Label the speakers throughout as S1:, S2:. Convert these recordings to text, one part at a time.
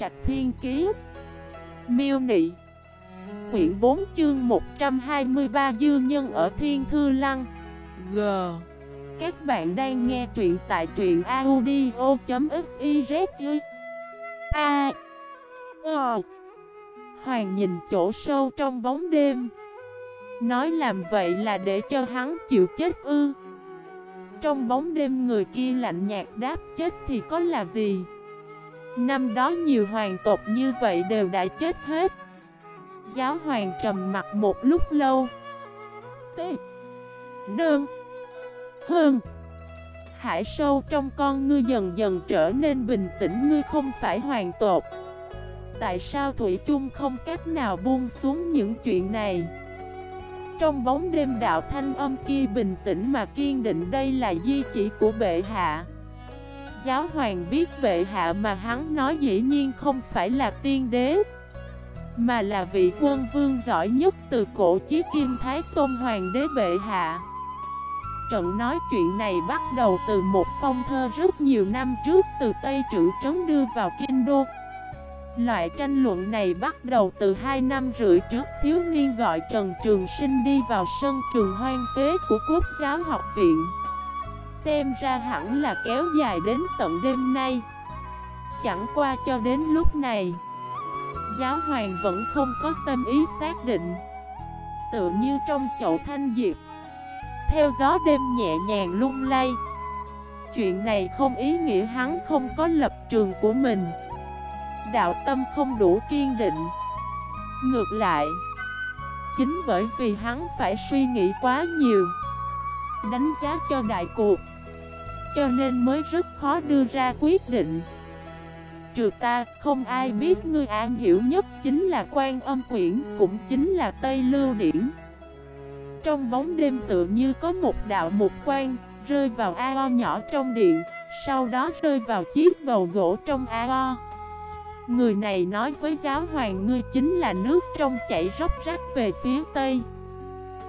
S1: Trạch Thiên Kiế Miêu Nị. Quyển 4 chương 123 Dư Nhân ở Thiên Thư Lăng. G. Các bạn đang nghe truyện tại truyện audio.xyz A. Ờ. Hoàng nhìn chỗ sâu trong bóng đêm. Nói làm vậy là để cho hắn chịu chết ư. Trong bóng đêm người kia lạnh nhạt đáp chết thì có là gì? Năm đó nhiều hoàng tộc như vậy đều đã chết hết. Giáo hoàng trầm mặt một lúc lâu. T, Nương Hơn Hải sâu trong con ngươi dần dần trở nên bình tĩnh, Ngươi không phải hoàng tộc. Tại sao Thủy chung không cách nào buông xuống những chuyện này? Trong bóng đêm đạo thanh âm kia bình tĩnh mà kiên định, đây là di chỉ của bệ hạ. Giáo hoàng biết bệ hạ mà hắn nói dĩ nhiên không phải là tiên đế, Mà là vị quân vương giỏi nhất từ cổ chí kim thái tôn hoàng đế bệ hạ. Trận nói chuyện này bắt đầu từ một phong thơ rất nhiều năm trước từ Tây Trữ Trấn đưa vào Kinh Đô. Loại tranh luận này bắt đầu từ 2 năm rưỡi trước, thiếu niên gọi Trần Trường Sinh đi vào sân trường hoang phế của Quốc giáo học viện. Xem ra hẳn là kéo dài đến tận đêm nay. Chẳng qua cho đến lúc này, Giáo hoàng vẫn không có tâm ý xác định. Tựa như trong chậu thanh diệp, Theo gió đêm nhẹ nhàng lung lay. Chuyện này không ý nghĩa hắn không có lập trường của mình. Đạo tâm không đủ kiên định. Ngược lại, Chính bởi vì hắn phải suy nghĩ quá nhiều, Đánh giá cho đại cuộc cho nên mới rất khó đưa ra quyết định. Trừ ta, không ai biết ngươi an hiểu nhất chính là quan âm quyển, Cũng chính là Tây Lưu Điển. Trong bóng đêm tự như có một đạo một quan Rơi vào ao nhỏ trong điện, Sau đó rơi vào chiếc bầu gỗ trong ao Người này nói với giáo hoàng, ngươi chính là nước trong chảy róc rách về phía tây.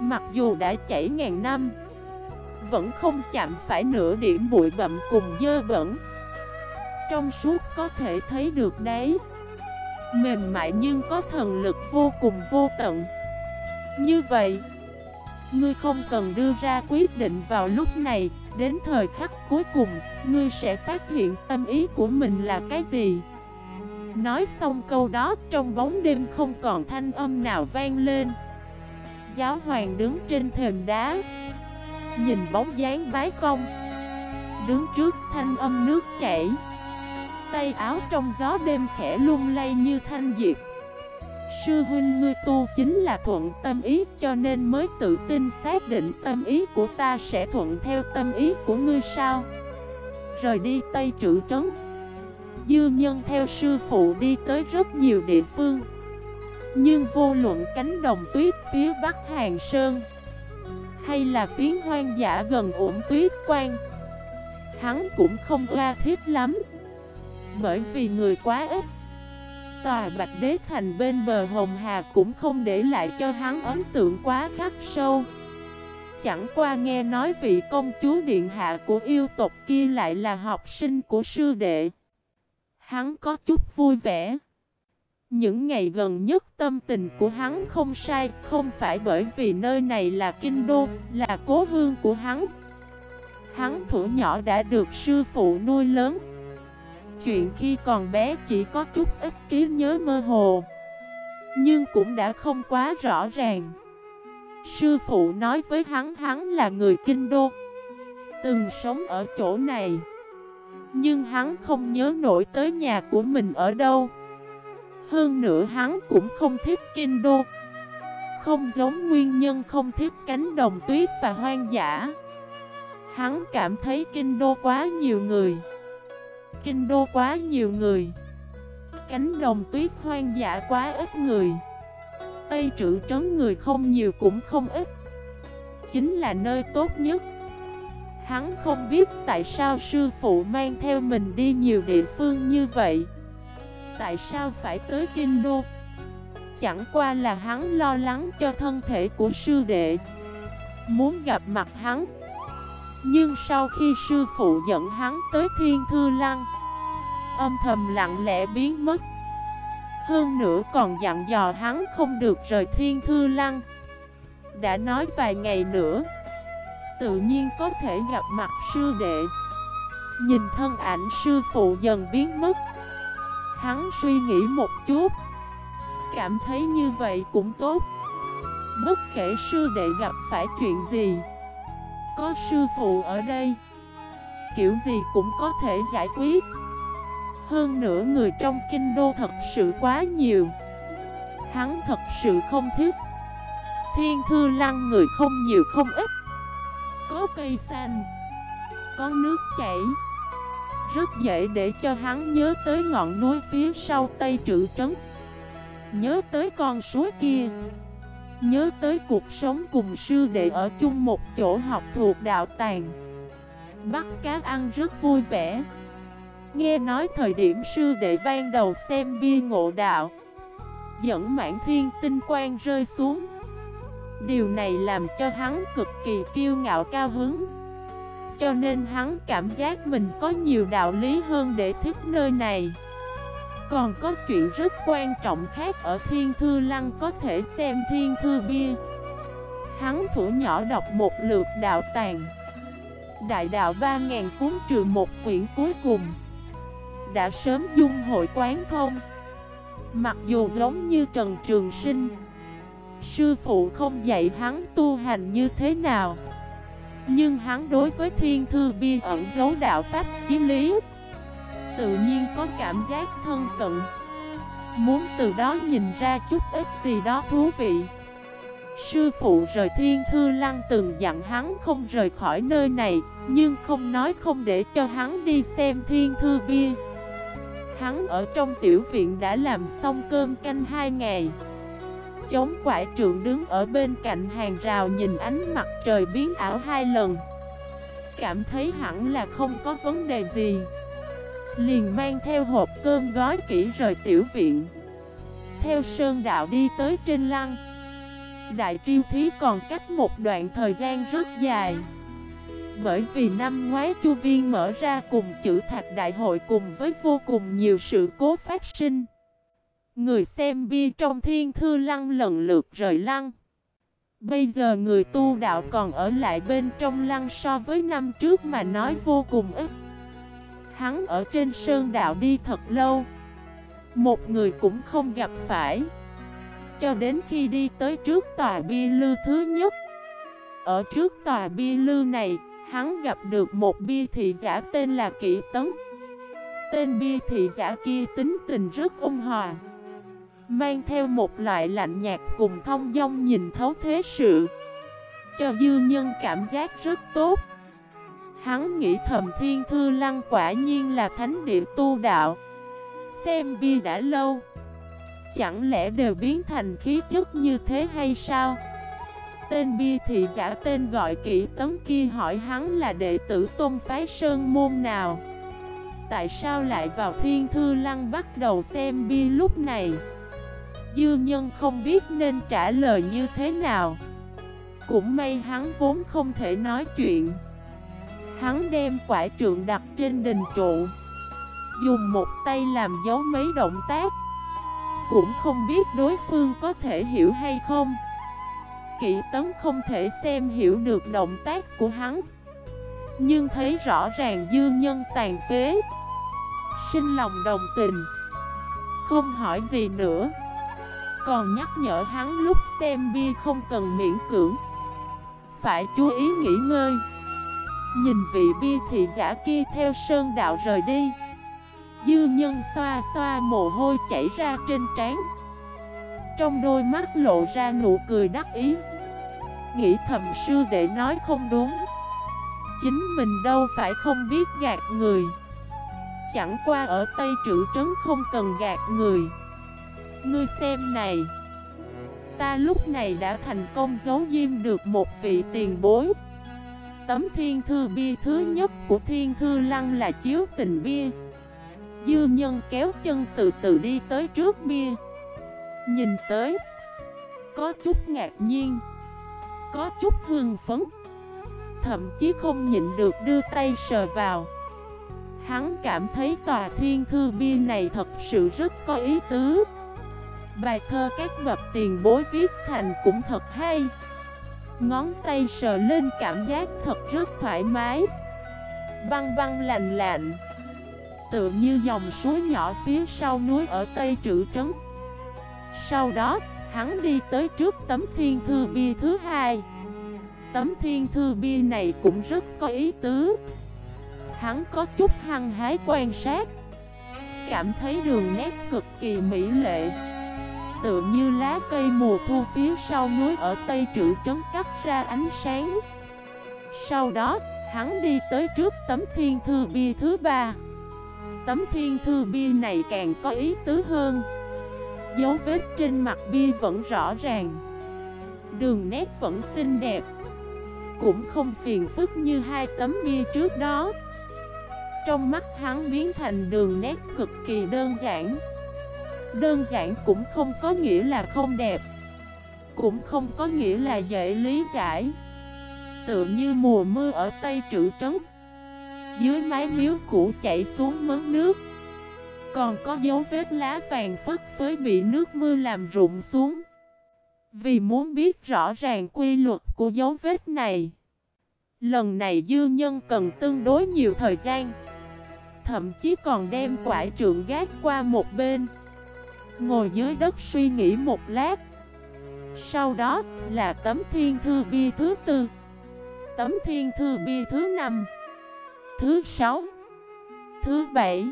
S1: Mặc dù đã chảy ngàn năm vẫn không chạm phải nửa điểm bụi bậm cùng dơ bẩn. Trong suốt có thể thấy được đấy. Mềm mại nhưng có thần lực vô cùng vô tận. Như vậy, Ngươi không cần đưa ra quyết định vào lúc này. Đến thời khắc cuối cùng, Ngươi sẽ phát hiện tâm ý của mình là cái gì. Nói xong câu đó, trong bóng đêm không còn thanh âm nào vang lên. Giáo hoàng đứng trên thềm đá. Nhìn bóng dáng bái công Đứng trước thanh âm nước chảy. Tay áo trong gió đêm khẽ lung lay như thanh diệp. Sư huynh ngươi tu chính là thuận tâm ý, cho nên mới tự tin xác định tâm ý của ta sẽ thuận theo tâm ý của ngươi sao? Rời đi Tây Trữ Trấn. Dư nhân theo sư phụ đi tới rất nhiều địa phương. Nhưng vô luận cánh đồng tuyết phía bắc Hàng Sơn hay là phiến hoang dã gần ổn tuyết quan? Hắn cũng không ra thiết lắm. Bởi vì người quá ít. Tòa Bạch Đế Thành bên bờ Hồng Hà cũng không để lại cho hắn ấn tượng quá khắc sâu. Chẳng qua nghe nói vị công chúa điện hạ của yêu tộc kia lại là học sinh của sư đệ. Hắn có chút vui vẻ. Những ngày gần nhất tâm tình của hắn không sai, Không phải bởi vì nơi này là kinh đô, Là cố hương của hắn. Hắn thủ nhỏ đã được sư phụ nuôi lớn. Chuyện khi còn bé chỉ có chút ít trí nhớ mơ hồ, Nhưng cũng đã không quá rõ ràng. Sư phụ nói với hắn hắn là người kinh đô, Từng sống ở chỗ này, nhưng hắn không nhớ nổi tới nhà của mình ở đâu. Hơn nữa hắn cũng không thích kinh đô Không giống nguyên nhân không thích cánh đồng tuyết và hoang dã. Hắn cảm thấy kinh đô quá nhiều người. Kinh đô quá nhiều người. Cánh đồng tuyết hoang dã quá ít người. Tây trữ trấn người không nhiều cũng không ít. Chính là nơi tốt nhất. Hắn không biết tại sao sư phụ mang theo mình đi nhiều địa phương như vậy. Tại sao phải tới Kinh Đô? Chẳng qua là hắn lo lắng cho thân thể của sư đệ. Muốn gặp mặt hắn. Nhưng sau khi sư phụ dẫn hắn tới Thiên Thư Lăng, âm thầm lặng lẽ biến mất. Hơn nữa còn dặn dò hắn không được rời thiên thư lăng. Đã nói vài ngày nữa, Tự nhiên có thể gặp mặt sư đệ. Nhìn thân ảnh sư phụ dần biến mất. Hắn suy nghĩ một chút. Cảm thấy như vậy cũng tốt. Bất kể sư đệ gặp phải chuyện gì, Có sư phụ ở đây, Kiểu gì cũng có thể giải quyết. Hơn nữa người trong kinh đô thật sự quá nhiều. Hắn thật sự không thích. Thiên thư lăng người không nhiều không ít. Có cây xanh, Có nước chảy. Rất dễ để cho hắn nhớ tới ngọn núi phía sau Tây Trự Trấn. Nhớ tới con suối kia. Nhớ tới cuộc sống cùng sư đệ ở chung một chỗ học thuộc đạo tàng. Bắt cá ăn rất vui vẻ. Nghe nói thời điểm sư đệ ban đầu xem bia ngộ đạo, Dẫn mãn thiên tinh quang rơi xuống. Điều này làm cho hắn cực kỳ kiêu ngạo cao hứng. Cho nên hắn cảm giác mình có nhiều đạo lý hơn để thích nơi này. Còn có chuyện rất quan trọng khác ở Thiên Thư Lăng có thể xem Thiên Thư Bia. Hắn thủ nhỏ đọc một lượt đạo tàng. Đại đạo 3.000 cuốn trừ một quyển cuối cùng. Đã sớm dung hội quán thông. Mặc dù giống như Trần Trường Sinh, Sư phụ không dạy hắn tu hành như thế nào nhưng hắn đối với Thiên Thư Bia ẩn dấu đạo Pháp chí lý. Tự nhiên có cảm giác thân cận. Muốn từ đó nhìn ra chút ít gì đó thú vị. Sư phụ rời thiên thư lăng từng dặn hắn không rời khỏi nơi này, Nhưng không nói không để cho hắn đi xem thiên thư bia. Hắn ở trong tiểu viện đã làm xong cơm canh hai ngày. Chống quải trượng đứng ở bên cạnh hàng rào nhìn ánh mặt trời biến ảo hai lần. Cảm thấy hẳn là không có vấn đề gì. Liền mang theo hộp cơm gói kỹ rời tiểu viện. Theo sơn đạo đi tới trên lăng, Đại triêu thí còn cách một đoạn thời gian rất dài. Bởi vì năm ngoái chu viên mở ra cùng chữ thạch đại hội cùng với vô cùng nhiều sự cố phát sinh. Người xem bia trong thiên thư lăng lần lượt rời lăng. Bây giờ người tu đạo còn ở lại bên trong lăng so với năm trước mà nói vô cùng ít. Hắn ở trên sơn đạo đi thật lâu. Một người cũng không gặp phải. Cho đến khi đi tới trước tòa bia lư thứ nhất. Ở trước tòa bia lư này, Hắn gặp được một bia thị giả tên là Kỷ Tấn. Tên bia thị giả kia tính tình rất ôn hòa. Mang theo một loại lạnh nhạt cùng thông dong nhìn thấu thế sự. Cho dư nhân cảm giác rất tốt. Hắn nghĩ thầm thiên thư lăng quả nhiên là thánh địa tu đạo. Xem bia đã lâu, Chẳng lẽ đều biến thành khí chất như thế hay sao? Tên bia thị giả tên gọi kỹ tấn kia hỏi hắn là đệ tử tôn phái sơn môn nào? Tại sao lại vào thiên thư lăng bắt đầu xem bia lúc này? Dư nhân không biết nên trả lời như thế nào. Cũng may hắn vốn không thể nói chuyện. Hắn đem quải trượng đặt trên đình trụ. Dùng một tay làm dấu mấy động tác. Cũng không biết đối phương có thể hiểu hay không. Kỵ tấn không thể xem hiểu được động tác của hắn. Nhưng thấy rõ ràng dư nhân tàn phế. Sinh lòng đồng tình. Không hỏi gì nữa. Còn nhắc nhở hắn lúc xem bia không cần miễn cưỡng. Phải chú ý nghỉ ngơi. Nhìn vị bia thị giả kia theo sơn đạo rời đi. Dư nhân xoa xoa mồ hôi chảy ra trên trán. Trong đôi mắt lộ ra nụ cười đắc ý. Nghĩ thầm sư đệ nói không đúng. Chính mình đâu phải không biết gạt người. Chẳng qua ở Tây Trữ Trấn không cần gạt người. Ngươi xem này. Ta lúc này đã thành công giấu diêm được một vị tiền bối. Tấm thiên thư bia thứ nhất của thiên thư lăng là chiếu tình bia. Dư nhân kéo chân từ từ đi tới trước bia. Nhìn tới, Có chút ngạc nhiên, Có chút hương phấn, Thậm chí không nhịn được đưa tay sờ vào. Hắn cảm thấy tòa thiên thư bia này thật sự rất có ý tứ. Bài thơ các bậc tiền bối viết thành cũng thật hay. Ngón tay sờ lên cảm giác thật rất thoải mái. Băng băng lành lạnh. Tựa như dòng suối nhỏ phía sau núi ở Tây Trữ Trấn. Sau đó, hắn đi tới trước tấm thiên thư bia thứ hai. Tấm thiên thư bia này cũng rất có ý tứ. Hắn có chút hăng hái quan sát. Cảm thấy đường nét cực kỳ mỹ lệ. Tựa như lá cây mùa thu phía sau núi ở Tây Trữ Trấn cắt ra ánh sáng. Sau đó, hắn đi tới trước tấm thiên thư bia thứ ba. Tấm thiên thư bia này càng có ý tứ hơn. Dấu vết trên mặt bia vẫn rõ ràng. Đường nét vẫn xinh đẹp. Cũng không phiền phức như hai tấm bia trước đó. Trong mắt hắn biến thành đường nét cực kỳ đơn giản. Đơn giản cũng không có nghĩa là không đẹp, Cũng không có nghĩa là dễ lý giải. Tựa như mùa mưa ở Tây Trữ Trấn, Dưới mái miếu cũ chảy xuống mớn nước, Còn có dấu vết lá vàng phất phới bị nước mưa làm rụng xuống. Vì muốn biết rõ ràng quy luật của dấu vết này, Lần này dư nhân cần tương đối nhiều thời gian, Thậm chí còn đem quải trượng gác qua một bên. Ngồi dưới đất suy nghĩ một lát. Sau đó là tấm thiên thư bia thứ tư. Tấm thiên thư bia thứ năm. Thứ sáu. Thứ bảy.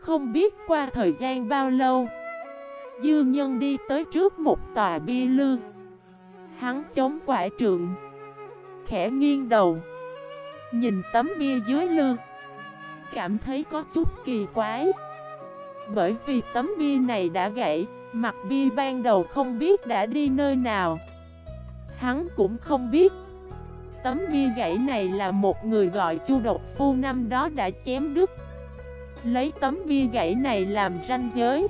S1: Không biết qua thời gian bao lâu, Dư nhân đi tới trước một tòa bia lư. Hắn chống quả trượng, Khẽ nghiêng đầu, Nhìn tấm bia dưới lư. Cảm thấy có chút kỳ quái bởi vì tấm bia này đã gãy, mặt bia ban đầu không biết đã đi nơi nào. Hắn cũng không biết. Tấm bia gãy này là một người gọi chu độc phu năm đó đã chém đứt. Lấy tấm bia gãy này làm ranh giới.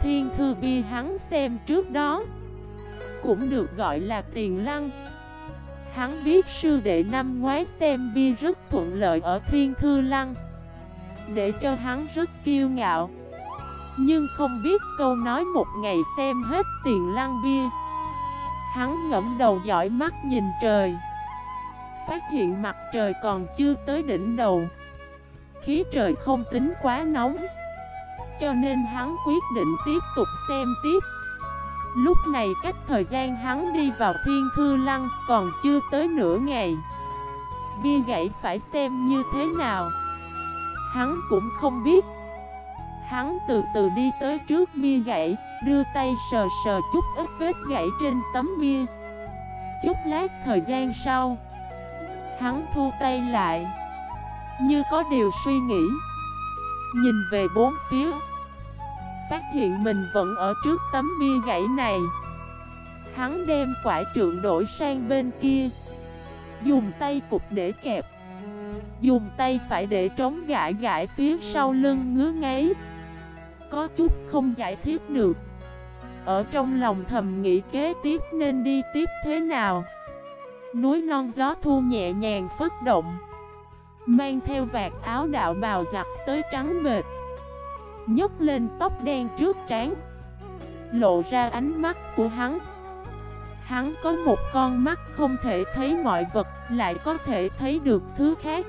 S1: Thiên thư bia hắn xem trước đó Cũng được gọi là tiền lăng. Hắn biết sư đệ năm ngoái xem bia rất thuận lợi ở thiên thư lăng Để cho hắn rất kiêu ngạo nhưng không biết câu nói một ngày xem hết tiền lăng bia. Hắn ngẫm đầu dõi mắt nhìn trời. Phát hiện mặt trời còn chưa tới đỉnh đầu. Khí trời không tính quá nóng. Cho nên hắn quyết định tiếp tục xem tiếp. Lúc này cách thời gian hắn đi vào thiên thư lăng còn chưa tới nửa ngày. Bia gãy phải xem như thế nào. Hắn cũng không biết. Hắn từ từ đi tới trước bia gãy, đưa tay sờ sờ chút ít vết gãy trên tấm bia. Chút lát thời gian sau, hắn thu tay lại, như có điều suy nghĩ. Nhìn về bốn phía, phát hiện mình vẫn ở trước tấm bia gãy này. Hắn đem quải trượng đổi sang bên kia, dùng tay cục để kẹp. Dùng tay phải để trống gãi gãi phía sau lưng ngứa ngáy có chút không giải thích được. Ở trong lòng thầm nghĩ kế tiếp nên đi tiếp thế nào? Núi non gió thu nhẹ nhàng phất động, Mang theo vạt áo đạo bào giặt tới trắng bệt nhấc lên tóc đen trước trán, Lộ ra ánh mắt của hắn. Hắn có một con mắt không thể thấy mọi vật, Lại có thể thấy được thứ khác.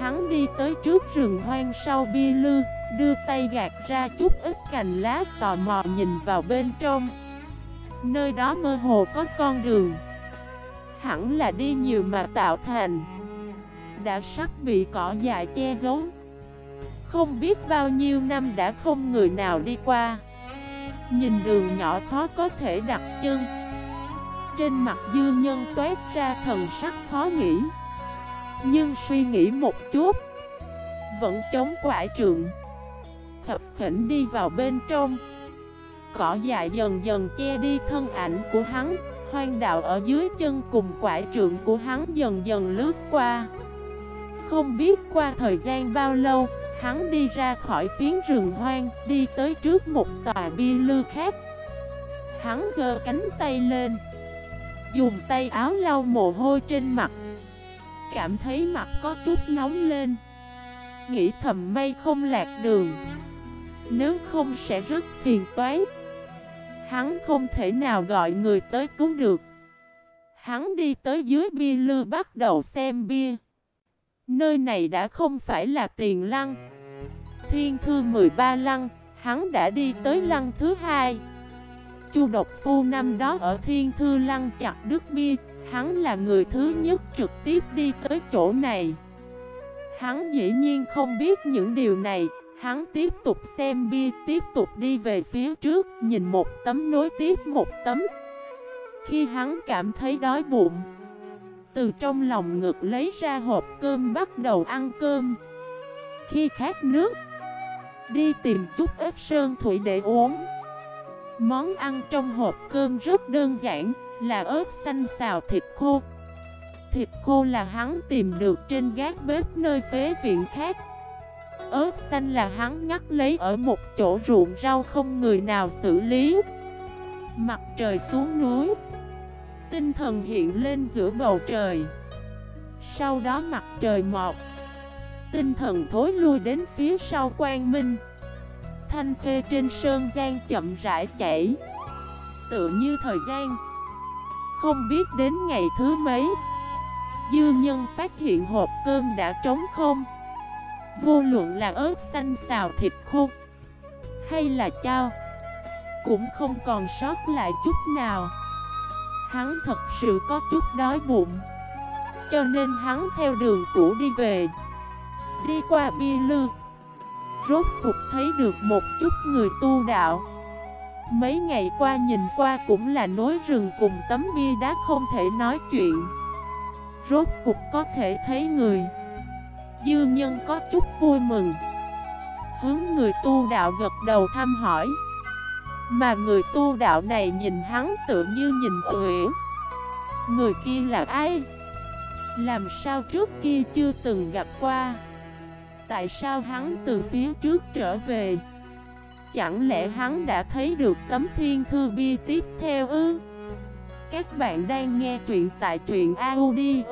S1: Hắn đi tới trước rừng hoang sau bia lư Đưa tay gạt ra chút ít cành lá tò mò nhìn vào bên trong. Nơi đó mơ hồ có con đường. Hẳn là đi nhiều mà tạo thành. Đã sắp bị cỏ dại che giấu. Không biết bao nhiêu năm đã không người nào đi qua. Nhìn đường nhỏ khó có thể đặt chân. Trên mặt dư nhân toát ra thần sắc khó nghĩ. Nhưng suy nghĩ một chút, Vẫn chống quải trượng khập khỉnh đi vào bên trong. Cỏ dại dần dần che đi thân ảnh của hắn. Hoang đạo ở dưới chân cùng quải trượng của hắn dần dần lướt qua. Không biết qua thời gian bao lâu, Hắn đi ra khỏi phiến rừng hoang, Đi tới trước một tòa bia lư khác. Hắn giơ cánh tay lên, Dùng tay áo lau mồ hôi trên mặt. Cảm thấy mặt có chút nóng lên. Nghĩ thầm may không lạc đường. Nếu không sẽ rất phiền toái. Hắn không thể nào gọi người tới cứu được. Hắn đi tới dưới bia lư bắt đầu xem bia. Nơi này đã không phải là tiền lăng. Thiên thư 13 lăng, Hắn đã đi tới lăng thứ hai. Chu độc phu năm đó ở thiên thư lăng chặt đứt bia, Hắn là người thứ nhất trực tiếp đi tới chỗ này. Hắn dĩ nhiên không biết những điều này. Hắn tiếp tục xem bia, tiếp tục đi về phía trước Nhìn một tấm nối tiếp một tấm. Khi hắn cảm thấy đói bụng Từ trong lòng ngực lấy ra hộp cơm bắt đầu ăn cơm. Khi khát nước Đi tìm chút ếch sơn thủy để uống. Món ăn trong hộp cơm rất đơn giản Là ớt xanh xào thịt khô. Thịt khô là hắn tìm được trên gác bếp nơi phế viện khác. Ớt xanh là hắn ngắt lấy ở một chỗ ruộng rau không người nào xử lý. Mặt trời xuống núi, Tinh thần hiện lên giữa bầu trời. Sau đó mặt trời mọc, Tinh thần thối lui đến phía sau quang minh. Thanh khê trên sơn gian chậm rãi chảy. Tựa như thời gian, Không biết đến ngày thứ mấy. Dư nhân phát hiện hộp cơm đã trống không. Vô luận là ớt xanh xào thịt khô Hay là chao, Cũng không còn sót lại chút nào. Hắn thật sự có chút đói bụng, Cho nên hắn theo đường cũ đi về. Đi qua bia lư, Rốt cục thấy được một chút người tu đạo. Mấy ngày qua nhìn qua cũng là nối rừng cùng tấm bia đá không thể nói chuyện. Rốt cục có thể thấy người. Dư nhân có chút vui mừng Hướng người tu đạo gật đầu thăm hỏi Mà người tu đạo này nhìn hắn tự như nhìn uyển Người kia là ai? Làm sao trước kia chưa từng gặp qua? Tại sao hắn từ phía trước trở về? Chẳng lẽ hắn đã thấy được tấm thiên thư bia tiếp theo ư? Các bạn đang nghe truyện tại truyện audio.fif